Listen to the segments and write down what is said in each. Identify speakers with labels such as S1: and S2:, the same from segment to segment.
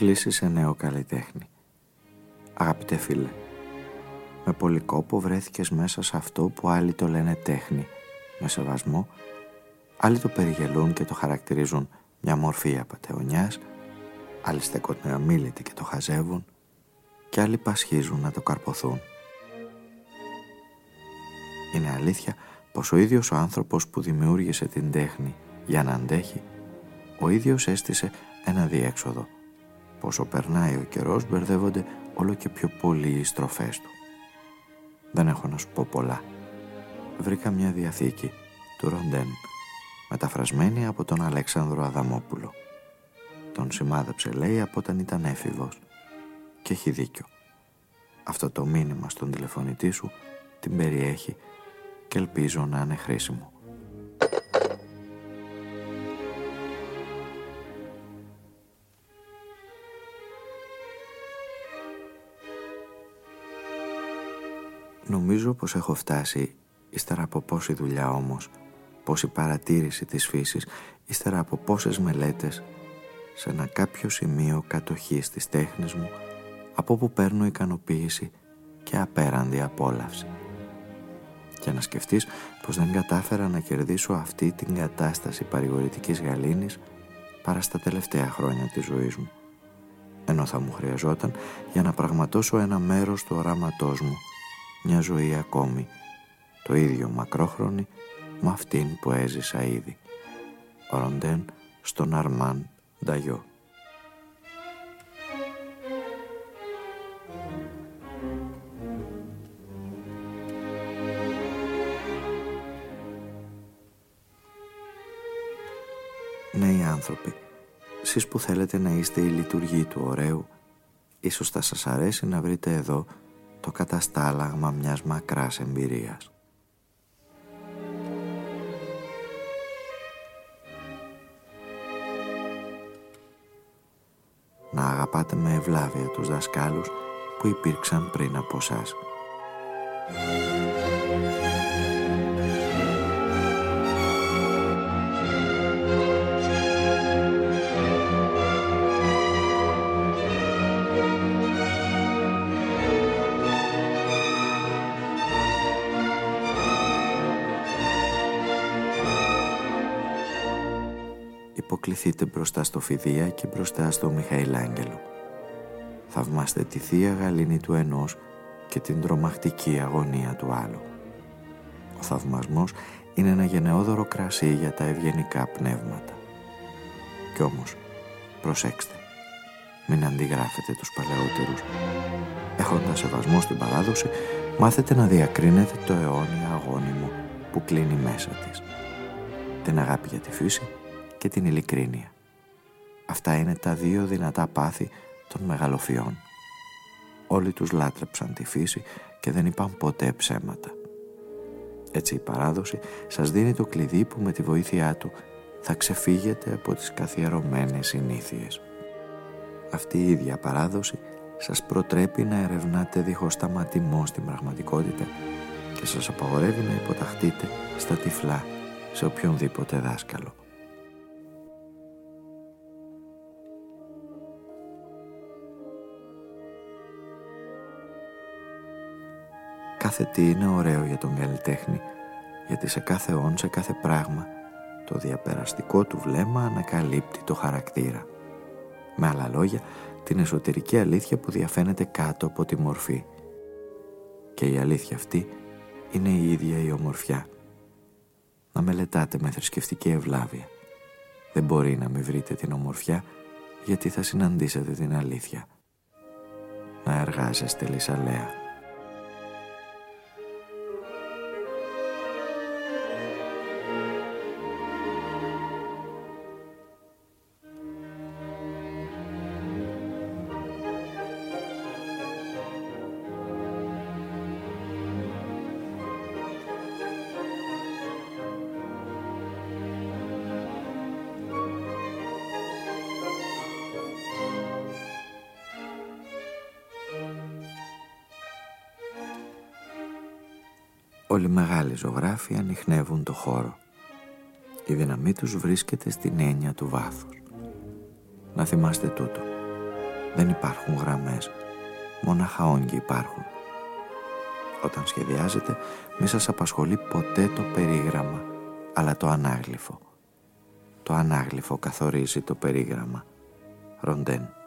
S1: Κλείσει σε νέο καλλιτέχνη. Αγαπητέ φίλε, με πολύ κόπο βρέθηκες μέσα σε αυτό που άλλοι το λένε τέχνη, με σεβασμό, άλλοι το περιγελούν και το χαρακτηρίζουν μια μορφή απατεωνιάς, άλλοι στεκόνται αμήλυτοι και το χαζεύουν και άλλοι πασχίζουν να το καρποθούν. Είναι αλήθεια πως ο ίδιος ο άνθρωπος που δημιούργησε την τέχνη για να αντέχει, ο ίδιος έστησε ένα διέξοδο – Πόσο περνάει ο καιρός μπερδεύονται όλο και πιο πολύ οι στροφές του. Δεν έχω να σου πω πολλά. Βρήκα μια διαθήκη του Ροντέν μεταφρασμένη από τον Αλέξανδρο Αδαμόπουλο. Τον σημάδεψε λέει από όταν ήταν έφηβος και έχει δίκιο. Αυτό το μήνυμα στον τηλεφωνητή σου την περιέχει και ελπίζω να είναι χρήσιμο. Νομίζω πως έχω φτάσει, ύστερα από πόση δουλειά όμως, πόση παρατήρηση της φύσης, ύστερα από πόσες μελέτες, σε ένα κάποιο σημείο κατοχής της τέχνης μου, από που παίρνω ικανοποίηση και απέραντη απόλαυση. Και να σκεφτείς πως δεν κατάφερα να κερδίσω αυτή την κατάσταση παρηγορητικής γαλήνης παρά στα τελευταία χρόνια της ζωής μου. Ενώ θα μου χρειαζόταν για να πραγματώσω ένα μέρος του οράματός μου μια ζωή ακόμη, το ίδιο μακρόχρονη με αυτήν που έζησα ήδη. Ροντέν στον Αρμάν Νταγιό. Νέοι άνθρωποι, εσείς που θέλετε να είστε η λειτουργή του ωραίου, ίσως θα σας αρέσει να βρείτε εδώ το καταστάλαγμα μιας μακράς εμπειρίας. Να αγαπάτε με ευλάβεια τους δασκάλους που υπήρξαν πριν από σας. Υποκληθείτε μπροστά στο Φιδία και μπροστά στο Μιχαηλάγγελο. Θαυμάστε τη θεία γαλήνη του ενός και την τρομακτική αγωνία του άλλου. Ο θαυμασμός είναι ένα γενναιόδωρο κρασί για τα ευγενικά πνεύματα. Κι όμως, προσέξτε, μην αντιγράφετε τους παλαιότερους. Έχοντας σεβασμό στην παράδοση, μάθετε να διακρίνετε το αιώνιο αγώνιμο που κλείνει μέσα της. Την αγάπη για τη φύση και την ειλικρίνεια. Αυτά είναι τα δύο δυνατά πάθη των μεγαλοφιών. Όλοι τους λάτρεψαν τη φύση και δεν είπαν ποτέ ψέματα. Έτσι η παράδοση σας δίνει το κλειδί που με τη βοήθειά του θα ξεφύγετε από τις καθιερωμένες συνήθειες. Αυτή η ίδια παράδοση σας προτρέπει να ερευνάτε δίχως σταματημό στην πραγματικότητα και σας απαγορεύει να υποταχτείτε στα τυφλά σε οποιονδήποτε δάσκαλο. Κάθε τι είναι ωραίο για τον καλλιτέχνη, γιατί σε κάθε όν, σε κάθε πράγμα, το διαπεραστικό του βλέμμα ανακαλύπτει το χαρακτήρα. Με άλλα λόγια, την εσωτερική αλήθεια που διαφαίνεται κάτω από τη μορφή. Και η αλήθεια αυτή είναι η ίδια η ομορφιά. Να μελετάτε με θρησκευτική ευλάβεια. Δεν μπορεί να μην βρείτε την ομορφιά γιατί θα συναντήσετε την αλήθεια. Να εργάζεστε λυσαλέα. Όλοι οι μεγάλοι ζωγράφοι ανοιχνεύουν το χώρο. Η δύναμή τους βρίσκεται στην έννοια του βάθους. Να θυμάστε τούτο. Δεν υπάρχουν γραμμές. Μόναχα όγκοι υπάρχουν. Όταν σχεδιάζετε, μη σας απασχολεί ποτέ το περίγραμμα, αλλά το ανάγλυφο. Το ανάγλυφο καθορίζει το περίγραμμα. Ροντέν.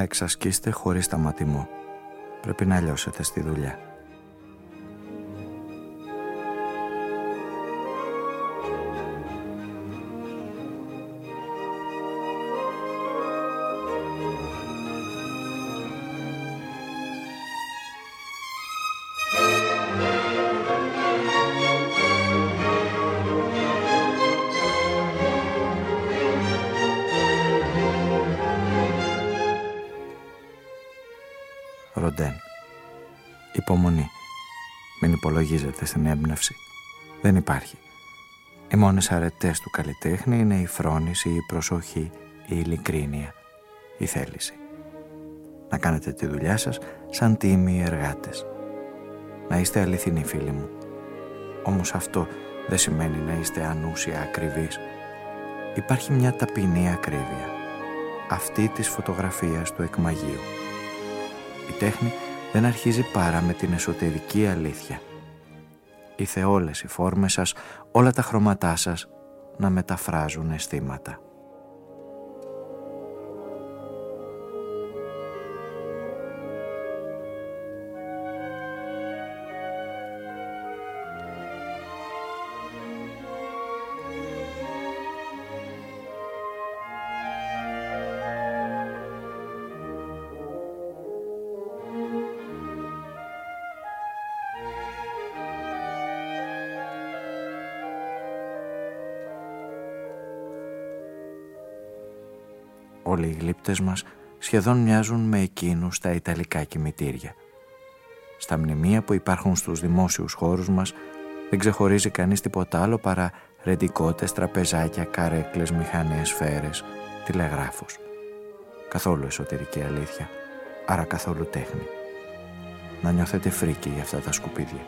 S1: Εξασκείστε χωρίς σταματημό. Πρέπει να λιώσετε στη δουλειά. Υπολογίζετε στην έμπνευση. Δεν υπάρχει. Οι μόνες αρετές του καλλιτέχνη είναι η φρόνηση, η προσοχή, η ειλικρίνεια, η θέληση. Να κάνετε τη δουλειά σας σαν τίμοι εργάτες. Να είστε αληθινοί φίλοι μου. Όμως αυτό δεν σημαίνει να είστε ανούσια ακριβείς. Υπάρχει μια ταπεινή ακρίβεια. Αυτή της φωτογραφίας του εκμαγείου. Η τέχνη δεν αρχίζει παρά με την εσωτερική αλήθεια. Ήθε όλες οι φόρμες σας, όλα τα χρώματά σας να μεταφράζουν αισθήματα. Όλοι οι γλύπτες μας σχεδόν μοιάζουν με εκείνους στα Ιταλικά κημητήρια. Στα μνημεία που υπάρχουν στους δημόσιους χώρους μας δεν ξεχωρίζει κανείς τίποτα άλλο παρά ρεντικότες, τραπεζάκια, καρέκλες, μηχανές, σφαίρες, τηλεγράφους. Καθόλου εσωτερική αλήθεια, άρα καθόλου τέχνη. Να νιώθετε φρίκι για αυτά τα σκουπίδια.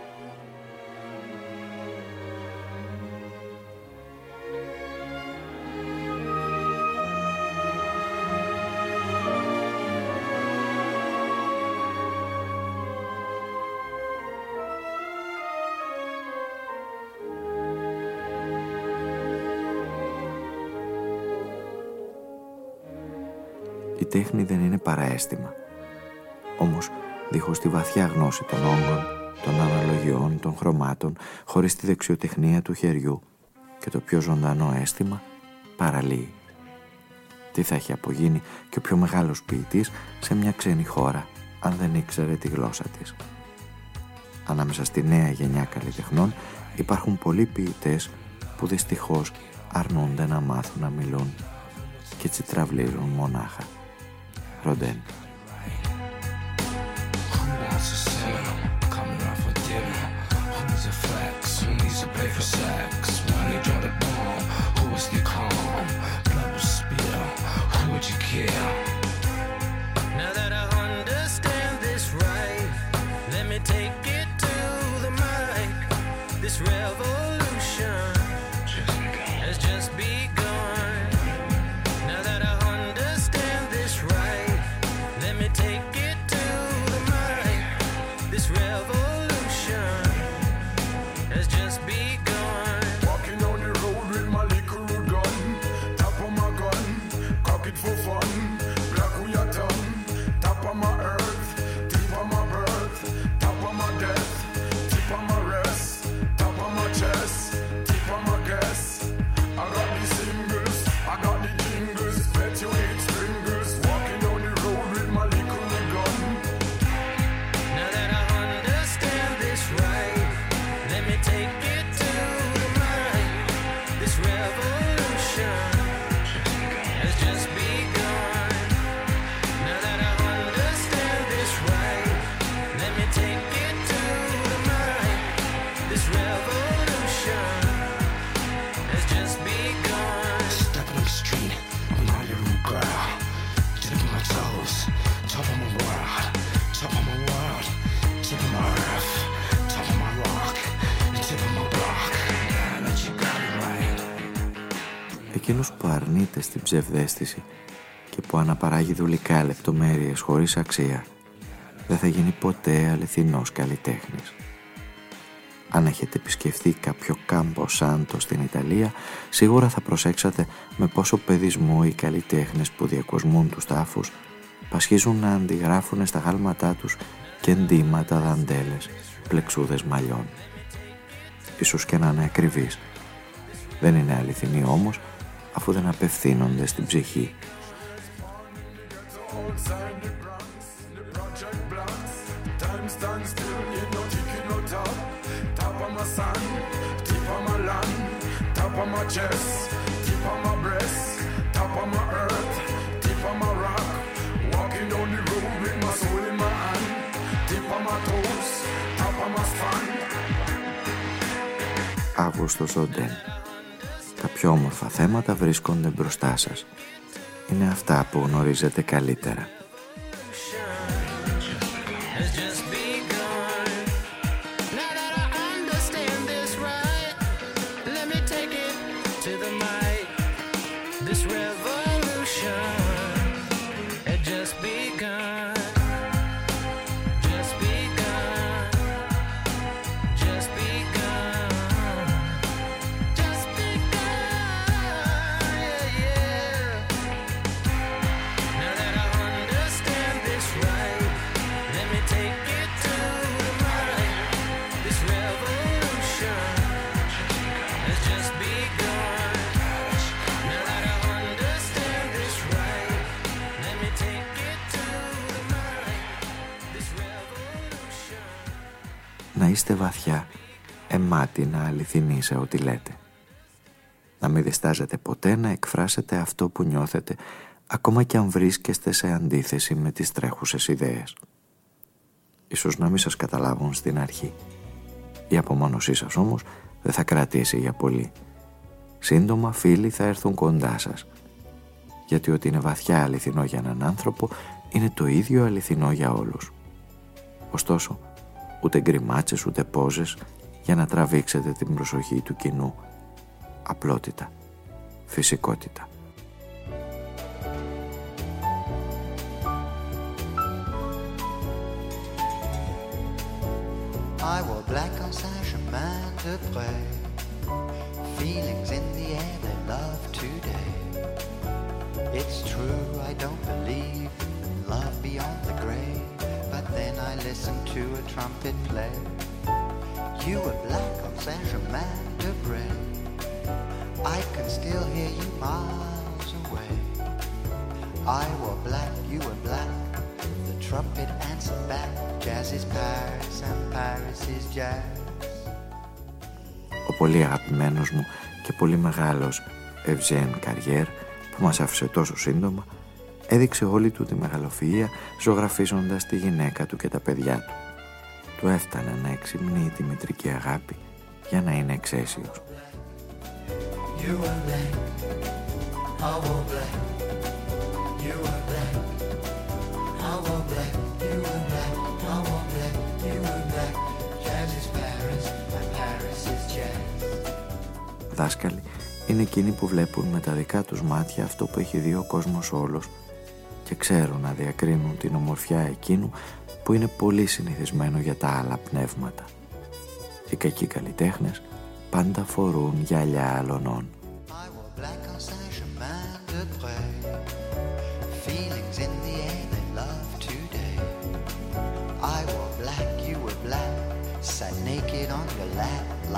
S1: Τέχνη δεν είναι παραέστημα. Όμως, δίχως τη βαθιά γνώση των όγκων, των αναλογιών, των χρωμάτων, χωρίς τη δεξιοτεχνία του χεριού και το πιο ζωντανό αίσθημα, παραλύει. Τι θα έχει απογίνει και ο πιο μεγάλος ποιητής σε μια ξένη χώρα, αν δεν ήξερε τη γλώσσα της. Ανάμεσα στη νέα γενιά καλλιτεχνών υπάρχουν πολλοί ποιητές που δυστυχώς αρνούνται να μάθουν να μιλούν και έτσι τραυλίζουν μονάχα. Rodin. Ψευδέστηση και που αναπαράγει δουλικά λεπτομέρειες χωρίς αξία δεν θα γίνει ποτέ αληθινός καλλιτέχνης. Αν έχετε επισκεφθεί κάποιο κάμπο σάντο στην Ιταλία, σίγουρα θα προσέξατε με πόσο παιδισμό οι καλλιτέχνες που διακοσμούν τους τάφους πασχίζουν να αντιγράφουν στα γάλματά τους και εντύματα δαντέλες, πλεξούδες μαλλιών. Ίσως και να είναι ακριβείς. Δεν είναι αληθινή όμως αφού δεν απευθύνονται στην ψυχή. Αύγουστος Οντέν τα πιο όμορφα θέματα βρίσκονται μπροστά σας. Είναι αυτά που γνωρίζετε καλύτερα. Εμάτινα αληθινοί σε ό,τι λέτε. Να μην διστάζετε ποτέ να εκφράσετε αυτό που νιώθετε, ακόμα και αν βρίσκεστε σε αντίθεση με τις τρέχουσες ιδέες. Ίσως να μην σας καταλάβουν στην αρχή. Η απομόνωσή σας όμως δεν θα κρατήσει για πολύ. Σύντομα φίλοι θα έρθουν κοντά σας. Γιατί ότι είναι βαθιά αληθινό για έναν άνθρωπο είναι το ίδιο αληθινό για όλους. Ωστόσο, ούτε γκριμάτσες ούτε πόζες για να τραβήξετε την προσοχή του κοινού. Απλότητα. Φυσικότητα. I wore black on Saint-Germain de Près Feelings in the air they love today It's true I don't believe in love beyond the grave then I listened to a trumpet play. You were black on Saint-Germain de Bray. I can still hear you miles away. I were black, you were black. The trumpet answered back. Jazz is Paris and Paris is jazz. Ο πολύ αγαπημένος μου και πολύ μεγάλος Ευγέν Καριέρ που μας άφησε τόσο σύντομα έδειξε όλη του τη μεγαλοφυΐα ζωγραφίζοντας τη γυναίκα του και τα παιδιά του. Του έφτανε να εξυμνεί τη μητρική αγάπη για να είναι εξαίσιος. Δάσκαλοι είναι εκείνοι που βλέπουν με τα δικά τους μάτια αυτό που έχει δει ο κόσμος όλος και ξέρουν να διακρίνουν την ομορφιά εκείνου που είναι πολύ συνηθισμένο για τα άλλα πνεύματα. Οι κακοί καλλιτέχνες πάντα φορούν γυαλιά αλωνών.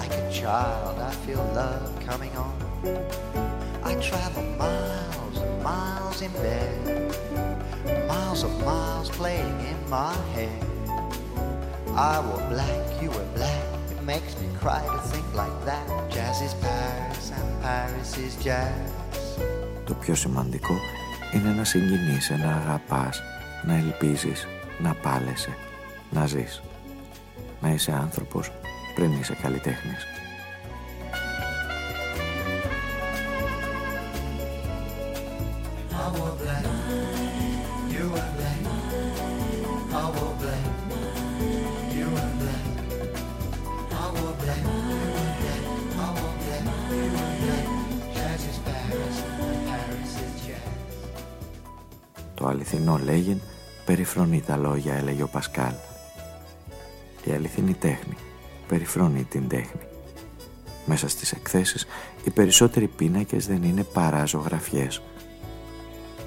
S1: Like a child, I feel love coming on. I travel miles and miles in bed, miles of miles playing in my head. I wore black, you were black. It makes me cry to think like that. Jazz is Paris and Paris is jazz. Το πιο σημαντικό είναι να συγκινείς, να αγαπάς, να ελπίζεις, να πάλεσαι, να ζεις. Να είσαι άνθρωπος πριν είσαι καλλιτέχνης. Το αληθινό λέγειν περιφρονεί τα λόγια, έλεγε ο Πασκάλ. Η αληθινή τέχνη περιφρονεί την τέχνη. Μέσα στις εκθέσεις οι περισσότεροι πίνακες δεν είναι παρά ζωγραφιές.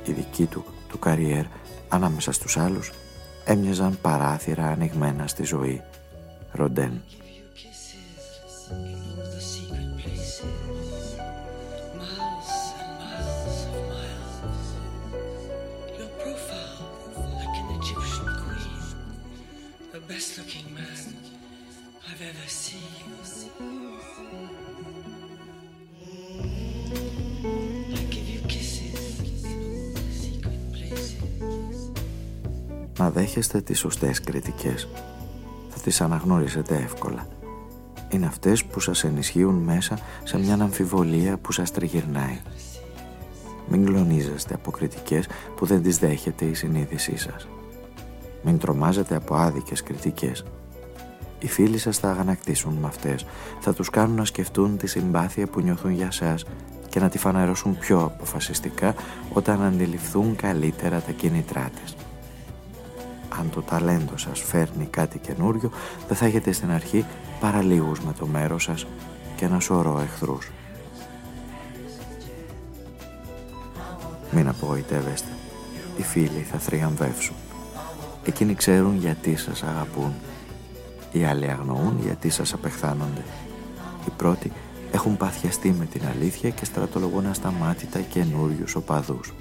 S1: Οι δικοί του, του καριέρ, ανάμεσα στους άλλους, έμοιαζαν παράθυρα ανοιγμένα στη ζωή. Ροντέν. Να δέχεστε τις σωστές κριτικές. Θα τις αναγνωρίσετε εύκολα. Είναι αυτές που σας ενισχύουν μέσα σε μια αμφιβολία που σας τριγυρνάει. Μην κλονίζεστε από κριτικές που δεν τις δέχεται η συνείδησή σας. Μην τρομάζετε από άδικες κριτικές. Οι φίλοι σας θα αγανακτήσουν με αυτές, θα τους κάνουν να σκεφτούν τη συμπάθεια που νιώθουν για σας και να τη φανερώσουν πιο αποφασιστικά όταν αντιληφθούν καλύτερα τα κίνητρά της αν το ταλέντο σας φέρνει κάτι καινούριο, δεν θα έχετε στην αρχή παραλίγους με το μέρος σας και ένα σωρό εχθρούς. Μην απογοητεύεστε. Οι φίλοι θα θριαμβεύσουν. Εκείνοι ξέρουν γιατί σας αγαπούν. Οι άλλοι αγνοούν γιατί σας απεχθάνονται. Οι πρώτοι έχουν παθιαστεί με την αλήθεια και στρατολογούν ασταμάτητα καινούριους οπαδούς.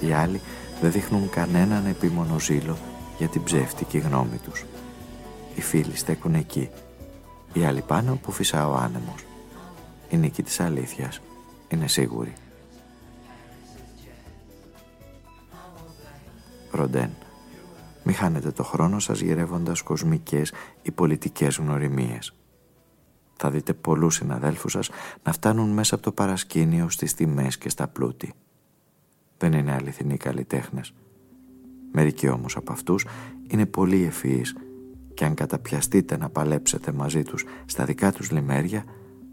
S1: Οι άλλοι δεν δείχνουν κανέναν επίμονο ζήλο για την ψεύτικη γνώμη τους. Οι φίλοι στέκουν εκεί. Οι άλλοι πάνω που φυσά ο άνεμος. Η νίκη της αλήθειας είναι σίγουρη. Ροντέν. Μη χάνετε το χρόνο σας γυρεύοντας κοσμικές ή πολιτικές γνωριμίες. Θα δείτε πολλούς συναδέλφους σας να φτάνουν μέσα από το παρασκήνιο στις τιμές και στα πλούτη. Δεν είναι αληθινοί καλλιτέχνες. Μερικοί όμως από αυτούς είναι πολύ ευφυείς και αν καταπιαστείτε να παλέψετε μαζί τους στα δικά τους λιμέρια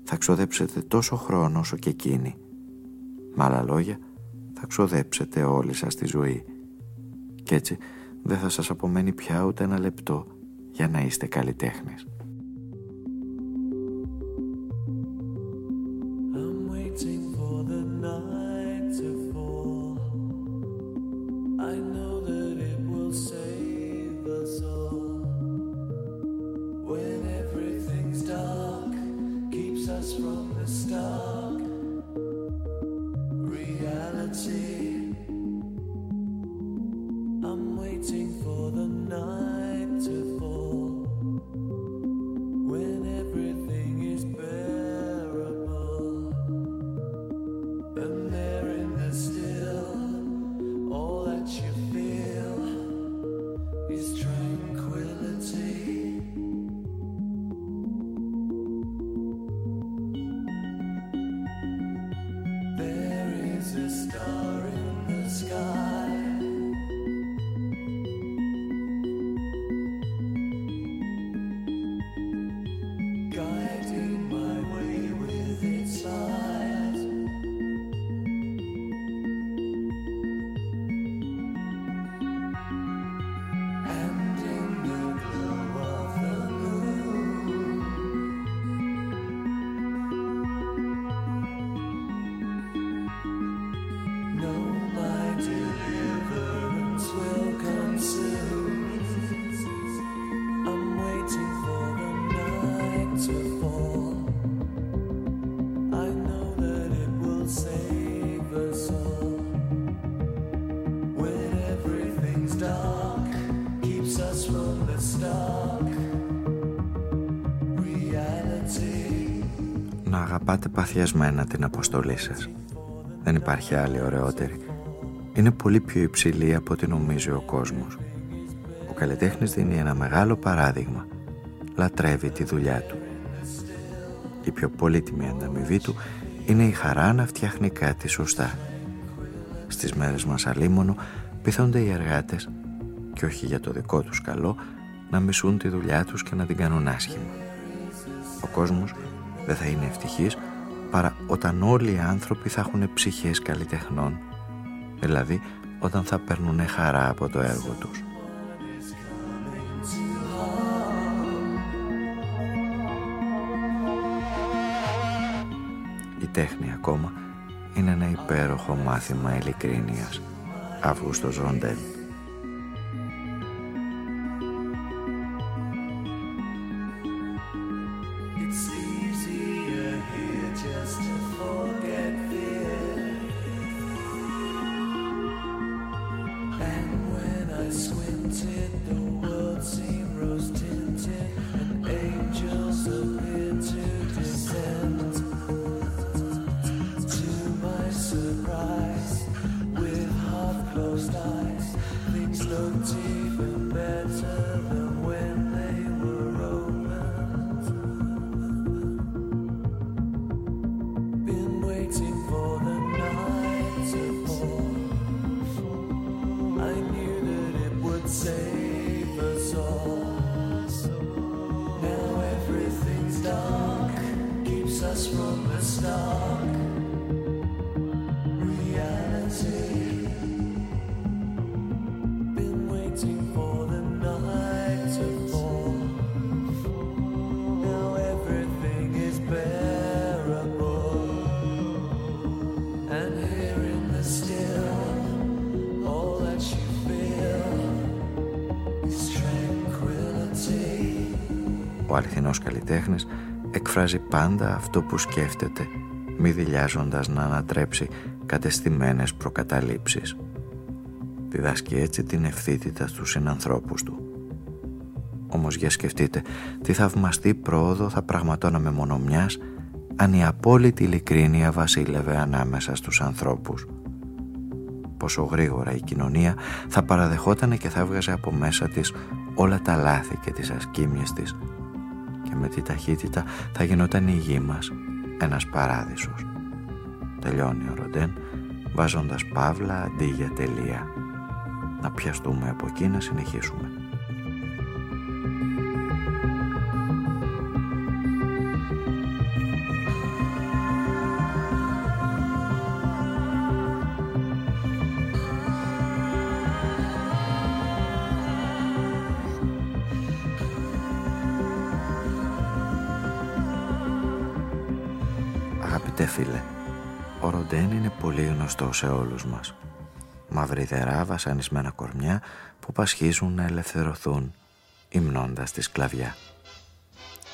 S1: θα ξοδέψετε τόσο χρόνο όσο και εκείνοι. Με άλλα λόγια, θα ξοδέψετε όλη σας τη ζωή. Κι έτσι δεν θα σας απομένει πια ούτε ένα λεπτό για να είστε καλλιτέχνες. Να αγαπάτε παθιασμένα την αποστολή σας. Δεν υπάρχει άλλη ωραιότερη. Είναι πολύ πιο υψηλή από ό,τι νομίζει ο κόσμος. Ο καλλιτέχνης δίνει ένα μεγάλο παράδειγμα. Λατρεύει τη δουλειά του. Η πιο πολύτιμη ανταμοιβή του είναι η χαρά να φτιάχνει κάτι σωστά. Στις μέρες μας αλίμονο πειθώνται οι εργάτες και όχι για το δικό τους καλό να μισούν τη δουλειά τους και να την κάνουν άσχημα. Ο κόσμος δεν θα είναι ευτυχής παρά όταν όλοι οι άνθρωποι θα έχουν ψυχές καλλιτεχνών, δηλαδή όταν θα παίρνουν χαρά από το έργο τους. Η τέχνη ακόμα είναι ένα υπέροχο μάθημα ειλικρίνειας. Αύγουστος Ροντέλ αληθινός καλλιτέχνης εκφράζει πάντα αυτό που σκέφτεται, μη δηλιάζοντας να ανατρέψει κατεστημένες προκαταλήψεις. Διδάσκει έτσι την ευθύτητα στους συνανθρώπους του. Όμως για σκεφτείτε τι θαυμαστή πρόοδο θα πραγματώναμε μόνο μιας αν η απόλυτη ειλικρίνεια βασίλευε ανάμεσα στους ανθρώπους. Πόσο γρήγορα η κοινωνία θα παραδεχόταν και θα έβγαζε από μέσα της όλα τα λάθη και τις ασκήμιες της και με τι ταχύτητα θα γινόταν η γη μας ένας παράδεισος. Τελειώνει ο Ροντέν βάζοντας παύλα αντί για τελεία. Να πιαστούμε από εκεί να συνεχίσουμε. Φίλε, ο Ροντέν είναι πολύ γνωστός σε όλους μας. Μαυριδερά βασανισμένα κορμιά που πασχίζουν να ελευθερωθούν, υμνώντας τη σκλαβιά.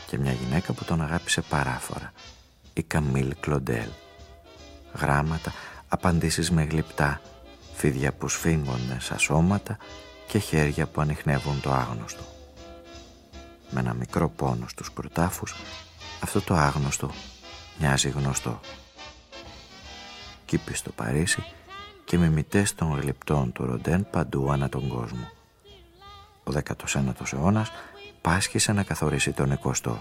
S1: Και μια γυναίκα που τον αγάπησε παράφορα, η Καμίλ Κλοντέλ. Γράμματα, απαντήσεις με γλυπτά, φίδια που σφίγγονται σαν σώματα και χέρια που ανοιχνεύουν το άγνωστο. Με ένα μικρό πόνο στους προτάφους, αυτό το άγνωστο μοιάζει γνωστό. Κύπη στο Παρίσι και μιμητές των γλυπτών του Ροντέν παντού ανά τον κόσμο. Ο 19ος αιώνας πάσχησε να καθορίσει τον 20ο.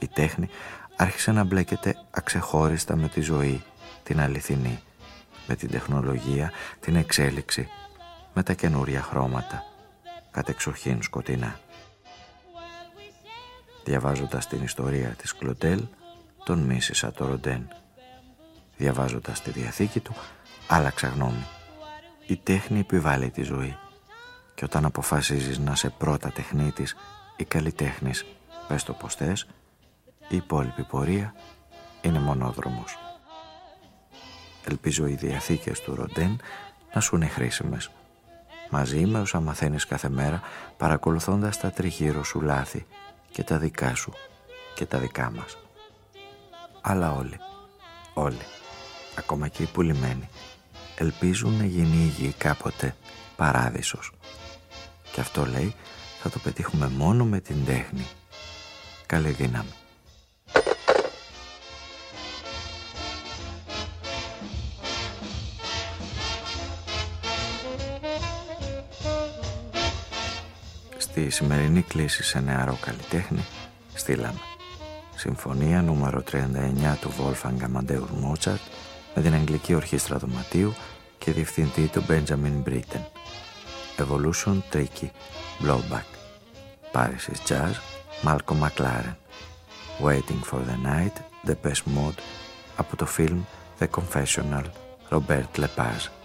S1: Η τέχνη άρχισε να μπλέκεται αξεχώριστα με τη ζωή, την αληθινή, με την τεχνολογία, την εξέλιξη, με τα καινούρια χρώματα, κατεξοχήν σκοτεινά. Διαβάζοντας την ιστορία της Κλωτέλ, τον μίσησα το Ροντέν. Διαβάζοντας τη διαθήκη του, άλλαξα γνώμη. Η τέχνη επιβάλλει τη ζωή. Και όταν αποφασίζεις να σε πρώτα τεχνίτης ή καλλιτέχνης, πες το πως θες, η υπόλοιπη πορεία είναι μονόδρομος. Ελπίζω οι διαθήκες του Ροντέν να σου είναι χρήσιμες. Μαζί με όσα μαθαίνεις κάθε μέρα παρακολουθώντας τα τριγύρω σου λάθη και τα δικά σου και τα δικά μας αλλά όλοι, όλοι, ακόμα και οι πουλημένοι, ελπίζουν να γίνει η γη κάποτε παράδεισος. Και αυτό λέει θα το πετύχουμε μόνο με την τέχνη. Καλή δύναμη. Στη σημερινή κλίση σε νεαρό καλλιτέχνη στείλαμε Συμφωνία νούμερο 39 του Wolfgang Amadeus Mozart με την Αγγλική Ορχήστρα Δωματίου και διευθυντή του Benjamin Britten. Evolution Tricky Blowback Paris Jazz Malcolm McLaren Waiting for the Night The Best Mode από το φιλμ The Confessional Robert Lepage.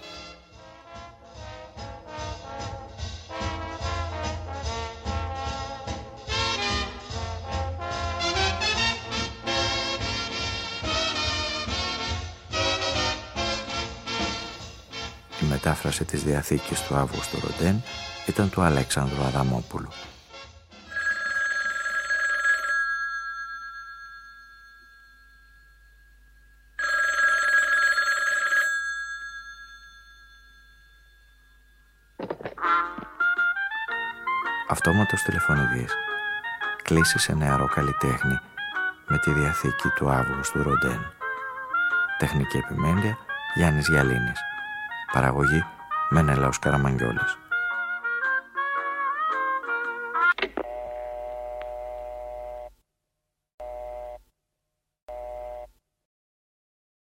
S1: Μετάφραση της Διαθήκης του Αύγουστου Ροντέν ήταν του Αλέξανδρου Αδαμόπουλου. Αυτόματος τηλεφωνηδής. Κλείσει σε νεαρό καλλιτέχνη με τη Διαθήκη του Αύγουστου Ροντέν. Τεχνική επιμέλεια Γιάννης Γιαλίνης. Παραγωγή Μενέλαος Καραμαγγιόλης.